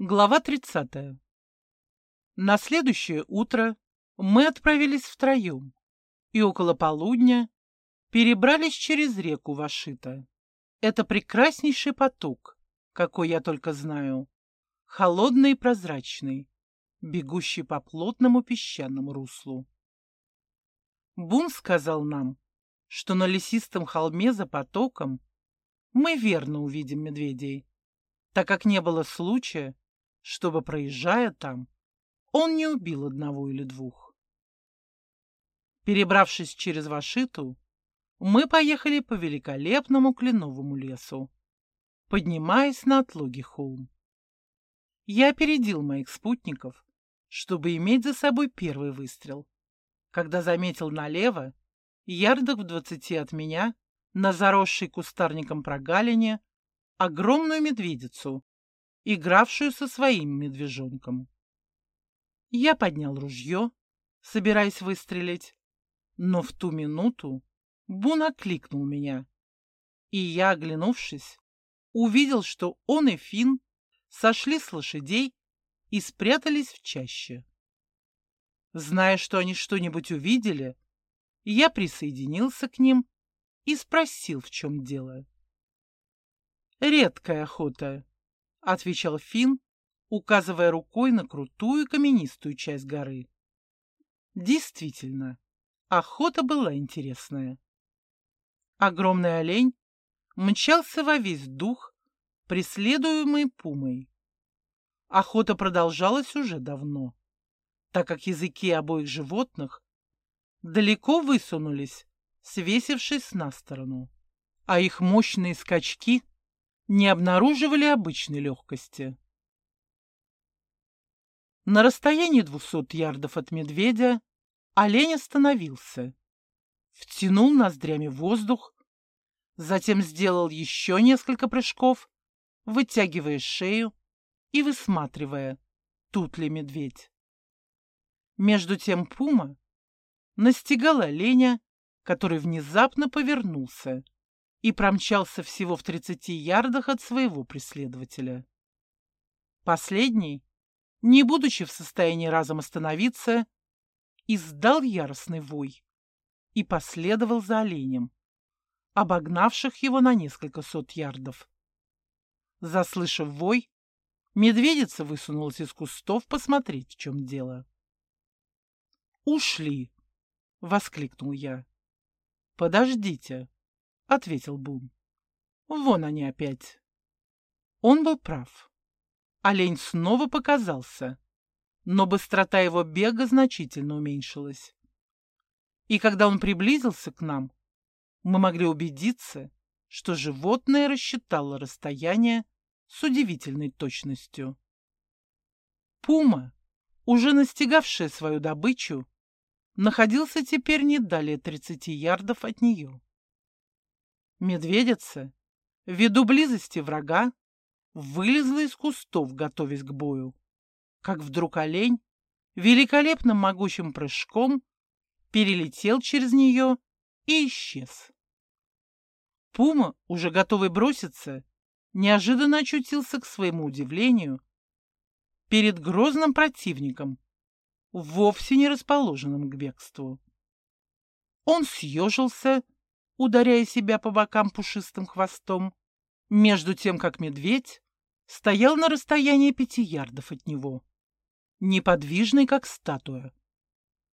Глава 30. На следующее утро мы отправились втроем и около полудня перебрались через реку Вашита. Это прекраснейший поток, какой я только знаю, холодный и прозрачный, бегущий по плотному песчаному руслу. Бун сказал нам, что на лесистом холме за потоком мы верно увидим медведей, так как не было случая, чтобы, проезжая там, он не убил одного или двух. Перебравшись через Вашиту, мы поехали по великолепному кленовому лесу, поднимаясь на отлогий холм. Я опередил моих спутников, чтобы иметь за собой первый выстрел, когда заметил налево, ярдах в двадцати от меня, на заросшей кустарником прогалине, огромную медведицу, игравшую со своим медвежонком. Я поднял ружье, собираясь выстрелить, но в ту минуту Бун окликнул меня, и я, оглянувшись, увидел, что он и Фин сошли с лошадей и спрятались в чаще. Зная, что они что-нибудь увидели, я присоединился к ним и спросил, в чем дело. «Редкая охота», — отвечал Финн, указывая рукой на крутую каменистую часть горы. Действительно, охота была интересная. Огромный олень мчался во весь дух, преследуемый пумой. Охота продолжалась уже давно, так как языки обоих животных далеко высунулись, свесившись на сторону, а их мощные скачки — не обнаруживали обычной легкости. На расстоянии двухсот ярдов от медведя олень остановился, втянул ноздрями воздух, затем сделал еще несколько прыжков, вытягивая шею и высматривая, тут ли медведь. Между тем пума настигал оленя, который внезапно повернулся и промчался всего в тридцати ярдах от своего преследователя. Последний, не будучи в состоянии разом остановиться, издал яростный вой и последовал за оленем, обогнавших его на несколько сот ярдов. Заслышав вой, медведица высунулась из кустов посмотреть, в чем дело. «Ушли!» — воскликнул я. «Подождите!» — ответил Бун. «Вон они опять». Он был прав. Олень снова показался, но быстрота его бега значительно уменьшилась. И когда он приблизился к нам, мы могли убедиться, что животное рассчитало расстояние с удивительной точностью. Пума, уже настигавшая свою добычу, находился теперь не далее тридцати ярдов от нее. Медведица, ввиду близости врага, вылезла из кустов, готовясь к бою. Как вдруг олень великолепным могучим прыжком перелетел через нее и исчез. Пума, уже готовый броситься, неожиданно очутился к своему удивлению перед грозным противником, вовсе не расположенным к бегству. Он съежился ударяя себя по бокам пушистым хвостом, между тем, как медведь стоял на расстоянии пяти ярдов от него, неподвижный, как статуя,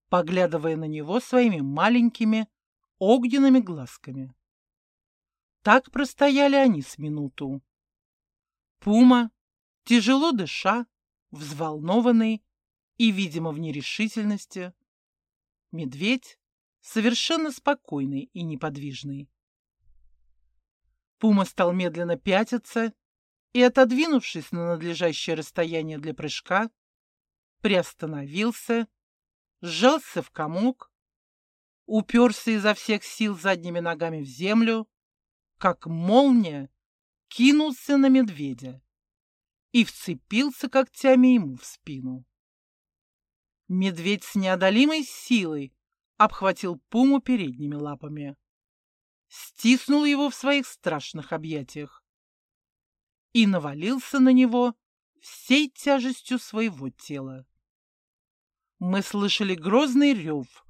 поглядывая на него своими маленькими огненными глазками. Так простояли они с минуту. Пума, тяжело дыша, взволнованный и, видимо, в нерешительности, медведь совершенно спокойный и неподвижный. Пума стал медленно пятиться и, отодвинувшись на надлежащее расстояние для прыжка, приостановился, сжался в комок, уперся изо всех сил задними ногами в землю, как молния кинулся на медведя и вцепился когтями ему в спину. Медведь с неодолимой силой обхватил Пуму передними лапами, стиснул его в своих страшных объятиях и навалился на него всей тяжестью своего тела. Мы слышали грозный рев,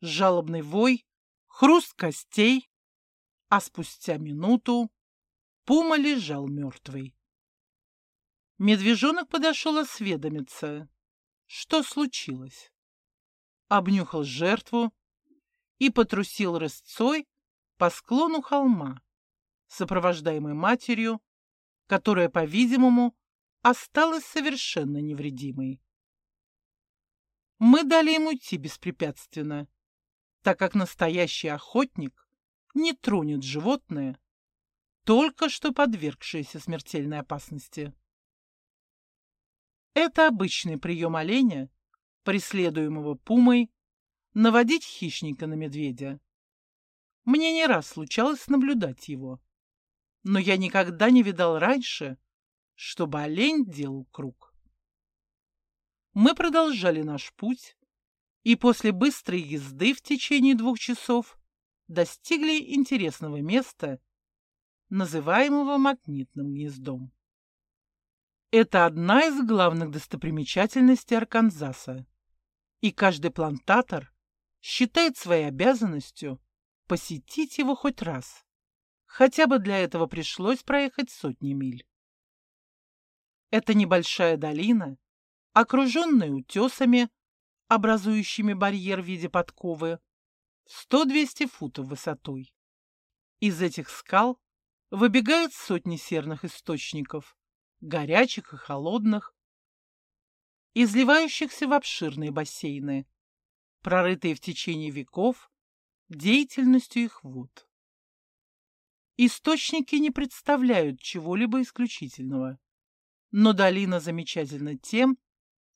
жалобный вой, хруст костей, а спустя минуту Пума лежал мертвый. Медвежонок подошел осведомиться, что случилось. Обнюхал жертву и потрусил рысцой по склону холма, сопровождаемой матерью, которая, по-видимому, осталась совершенно невредимой. Мы дали ему идти беспрепятственно, так как настоящий охотник не тронет животное, только что подвергшееся смертельной опасности. Это обычный прием оленя, преследуемого пумой, наводить хищника на медведя. Мне не раз случалось наблюдать его, но я никогда не видал раньше, чтобы олень делал круг. Мы продолжали наш путь, и после быстрой езды в течение двух часов достигли интересного места, называемого магнитным гнездом. Это одна из главных достопримечательностей Арканзаса, и каждый плантатор считает своей обязанностью посетить его хоть раз. Хотя бы для этого пришлось проехать сотни миль. Это небольшая долина, окруженная утесами, образующими барьер в виде подковы, 100-200 футов высотой. Из этих скал выбегают сотни серных источников, горячих и холодных, изливающихся в обширные бассейны, прорытые в течение веков деятельностью их вод. Источники не представляют чего-либо исключительного, но долина замечательна тем,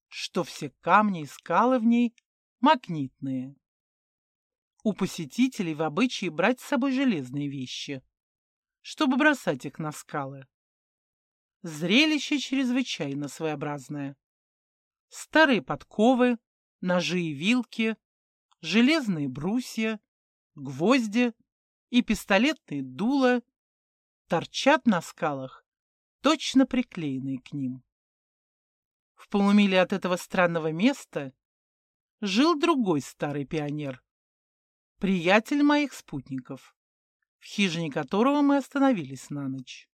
что все камни и скалы в ней магнитные. У посетителей в обычае брать с собой железные вещи, чтобы бросать их на скалы. Зрелище чрезвычайно своеобразное. Старые подковы, ножи и вилки, железные брусья, гвозди и пистолетные дула торчат на скалах, точно приклеенные к ним. В полумиле от этого странного места жил другой старый пионер, приятель моих спутников, в хижине которого мы остановились на ночь.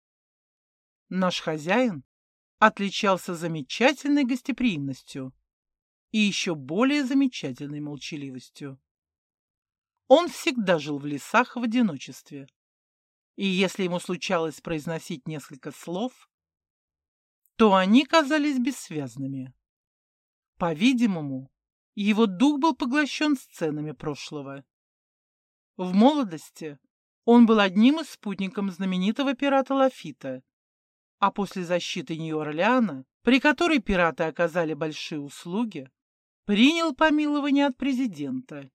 Наш хозяин отличался замечательной гостеприимностью и еще более замечательной молчаливостью. Он всегда жил в лесах в одиночестве, и если ему случалось произносить несколько слов, то они казались бессвязными. По-видимому, его дух был поглощен сценами прошлого. В молодости он был одним из спутников знаменитого пирата Лафита, а после защиты Нью-Орлеана, при которой пираты оказали большие услуги, принял помилование от президента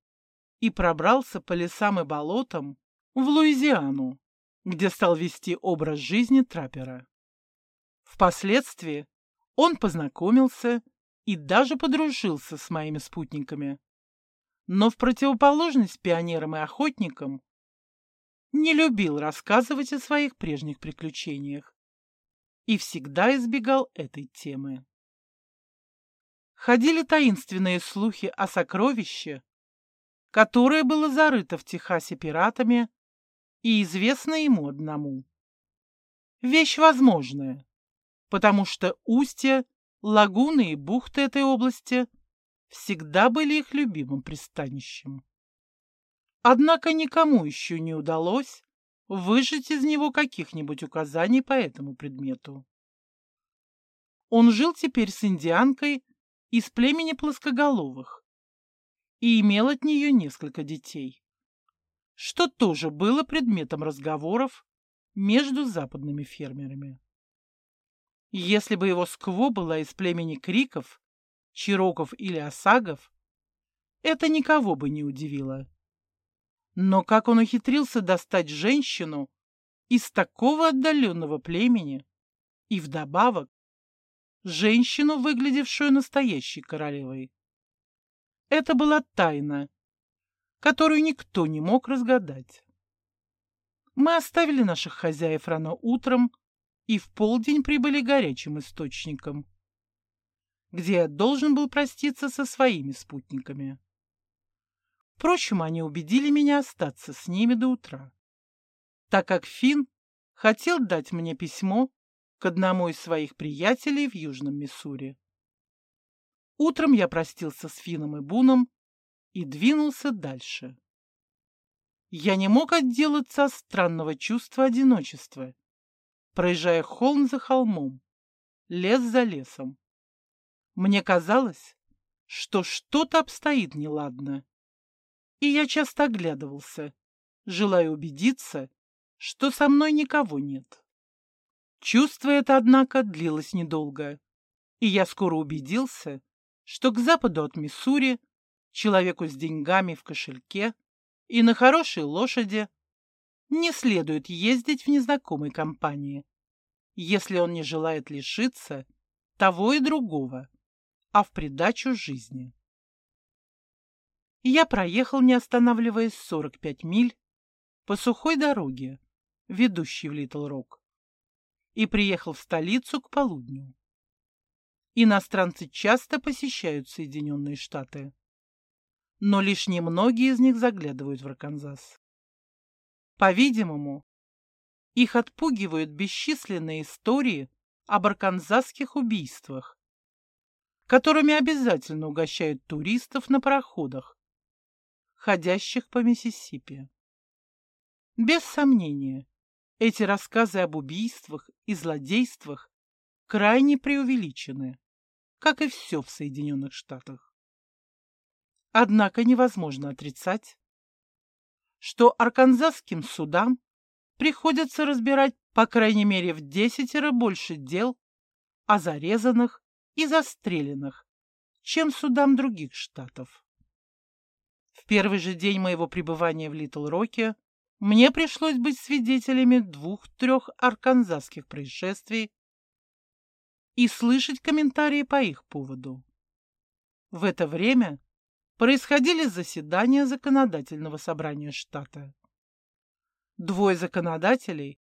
и пробрался по лесам и болотам в Луизиану, где стал вести образ жизни траппера. Впоследствии он познакомился и даже подружился с моими спутниками. Но в противоположность пионерам и охотникам не любил рассказывать о своих прежних приключениях и всегда избегал этой темы. Ходили таинственные слухи о сокровище, которое было зарыто в Техасе пиратами и известно ему одному. Вещь возможная, потому что устья, лагуны и бухты этой области всегда были их любимым пристанищем. Однако никому еще не удалось выжать из него каких-нибудь указаний по этому предмету. Он жил теперь с индианкой из племени плоскоголовых и имел от нее несколько детей, что тоже было предметом разговоров между западными фермерами. Если бы его скво была из племени криков, чироков или осагов, это никого бы не удивило. Но как он ухитрился достать женщину из такого отдаленного племени и вдобавок женщину, выглядевшую настоящей королевой? Это была тайна, которую никто не мог разгадать. Мы оставили наших хозяев рано утром и в полдень прибыли горячим источником, где я должен был проститься со своими спутниками. Впрочем, они убедили меня остаться с ними до утра, так как Финн хотел дать мне письмо к одному из своих приятелей в Южном Миссури. Утром я простился с Фином и Буном и двинулся дальше. Я не мог отделаться от странного чувства одиночества, проезжая холм за холмом, лес за лесом. Мне казалось, что что-то обстоит неладно, и я часто оглядывался, желая убедиться, что со мной никого нет. Чувство это, однако, длилось недолго, и я скоро убедился, что к западу от Миссури человеку с деньгами в кошельке и на хорошей лошади не следует ездить в незнакомой компании, если он не желает лишиться того и другого, а в придачу жизни. Я проехал, не останавливаясь, 45 миль по сухой дороге, ведущей в Литл-Рок, и приехал в столицу к полудню. Иностранцы часто посещают Соединенные Штаты но лишь немногие из них заглядывают в Арканзас. По-видимому, их отпугивают бесчисленные истории об арканзасских убийствах, которыми обязательно угощают туристов на пароходах, ходящих по Миссисипи. Без сомнения, эти рассказы об убийствах и злодействах крайне преувеличены, как и все в Соединенных Штатах. Однако невозможно отрицать, что арканзасским судам приходится разбирать по крайней мере в десятеро больше дел о зарезанных и застреленных, чем судам других штатов. Первый же день моего пребывания в Литл-Роке мне пришлось быть свидетелями двух-трех арканзасских происшествий и слышать комментарии по их поводу. В это время происходили заседания законодательного собрания штата. Двое законодателей,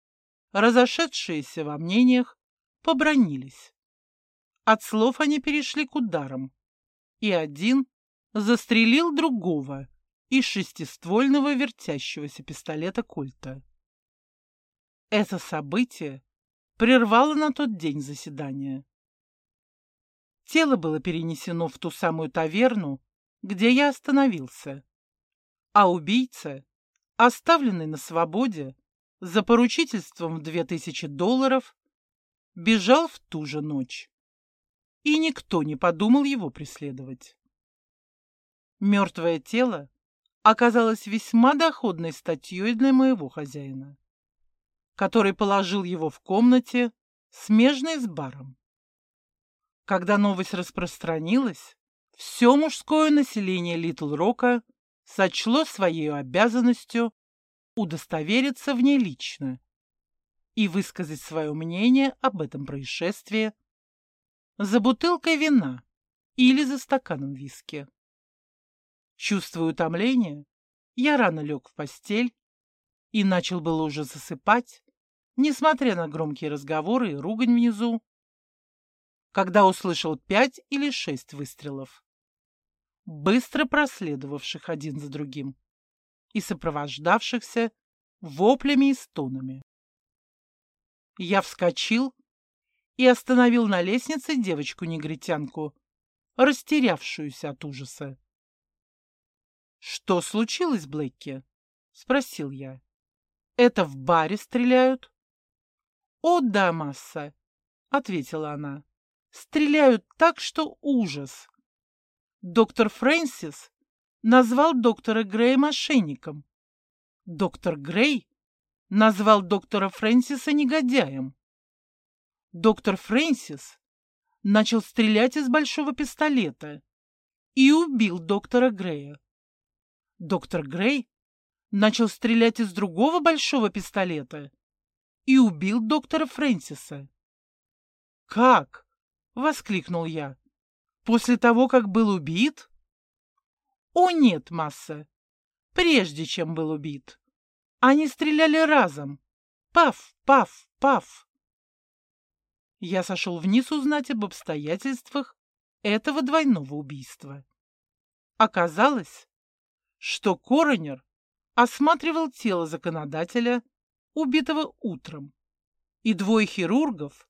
разошедшиеся во мнениях, побронились. От слов они перешли к ударам, и один застрелил другого из шестиствольного вертящегося пистолета Кольта. Это событие прервало на тот день заседание. Тело было перенесено в ту самую таверну, где я остановился. А убийца, оставленный на свободе за поручительством в две тысячи долларов, бежал в ту же ночь. И никто не подумал его преследовать. Мертвое тело оказалось весьма доходной статьей для моего хозяина, который положил его в комнате, смежной с баром. Когда новость распространилась, все мужское население Литл-Рока сочло своей обязанностью удостовериться в ней лично и высказать свое мнение об этом происшествии за бутылкой вина или за стаканом виски. Чувствуя утомление, я рано лег в постель и начал было уже засыпать, несмотря на громкие разговоры и ругань внизу, когда услышал пять или шесть выстрелов быстро проследовавших один за другим и сопровождавшихся воплями и стонами. Я вскочил и остановил на лестнице девочку-негритянку, растерявшуюся от ужаса. «Что случилось, Блэкки?» — спросил я. «Это в баре стреляют?» «О, да, масса!» — ответила она. «Стреляют так, что ужас!» Доктор Фрэнсис назвал доктора Грея мошенником. Доктор Грей назвал доктора Фрэнсиса негодяем. Доктор Фрэнсис начал стрелять из большого пистолета и убил доктора Грея. Доктор Грей начал стрелять из другого большого пистолета и убил доктора Фрэнсиса. «Как?» — воскликнул я. После того, как был убит? О нет, Масса, прежде чем был убит. Они стреляли разом. Паф, паф, паф. я сошел вниз узнать об обстоятельствах этого двойного убийства. Оказалось, что коронер осматривал тело законодателя, убитого утром, и двое хирургов,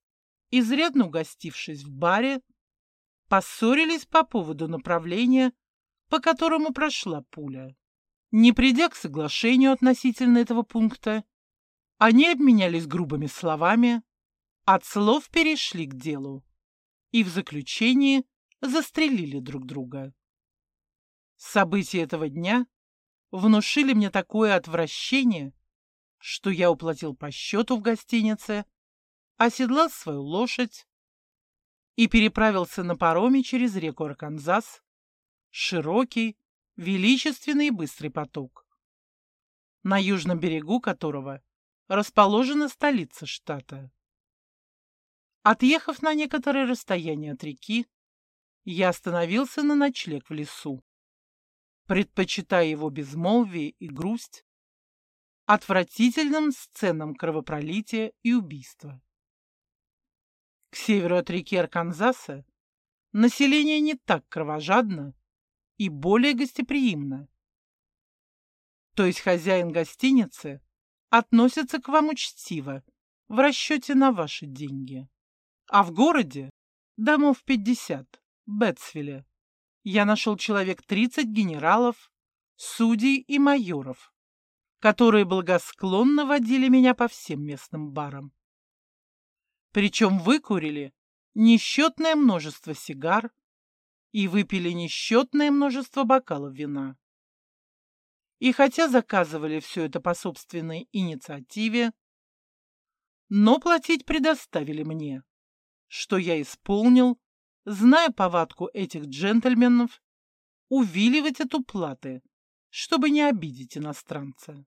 изрядно угостившись в баре, поссорились по поводу направления, по которому прошла пуля. Не придя к соглашению относительно этого пункта, они обменялись грубыми словами, от слов перешли к делу и в заключении застрелили друг друга. События этого дня внушили мне такое отвращение, что я уплатил по счету в гостинице, оседлал свою лошадь и переправился на пароме через реку Арканзас, широкий, величественный и быстрый поток, на южном берегу которого расположена столица штата. Отъехав на некоторое расстояние от реки, я остановился на ночлег в лесу, предпочитая его безмолвие и грусть отвратительным сценам кровопролития и убийства. К северу от реки Арканзаса население не так кровожадно и более гостеприимно. То есть хозяин гостиницы относится к вам учтиво в расчете на ваши деньги. А в городе домов 50, Бетсвилле, я нашел человек 30 генералов, судей и майоров, которые благосклонно водили меня по всем местным барам. Причем выкурили несчетное множество сигар и выпили несчетное множество бокалов вина. И хотя заказывали все это по собственной инициативе, но платить предоставили мне, что я исполнил, зная повадку этих джентльменов, увиливать от уплаты, чтобы не обидеть иностранца.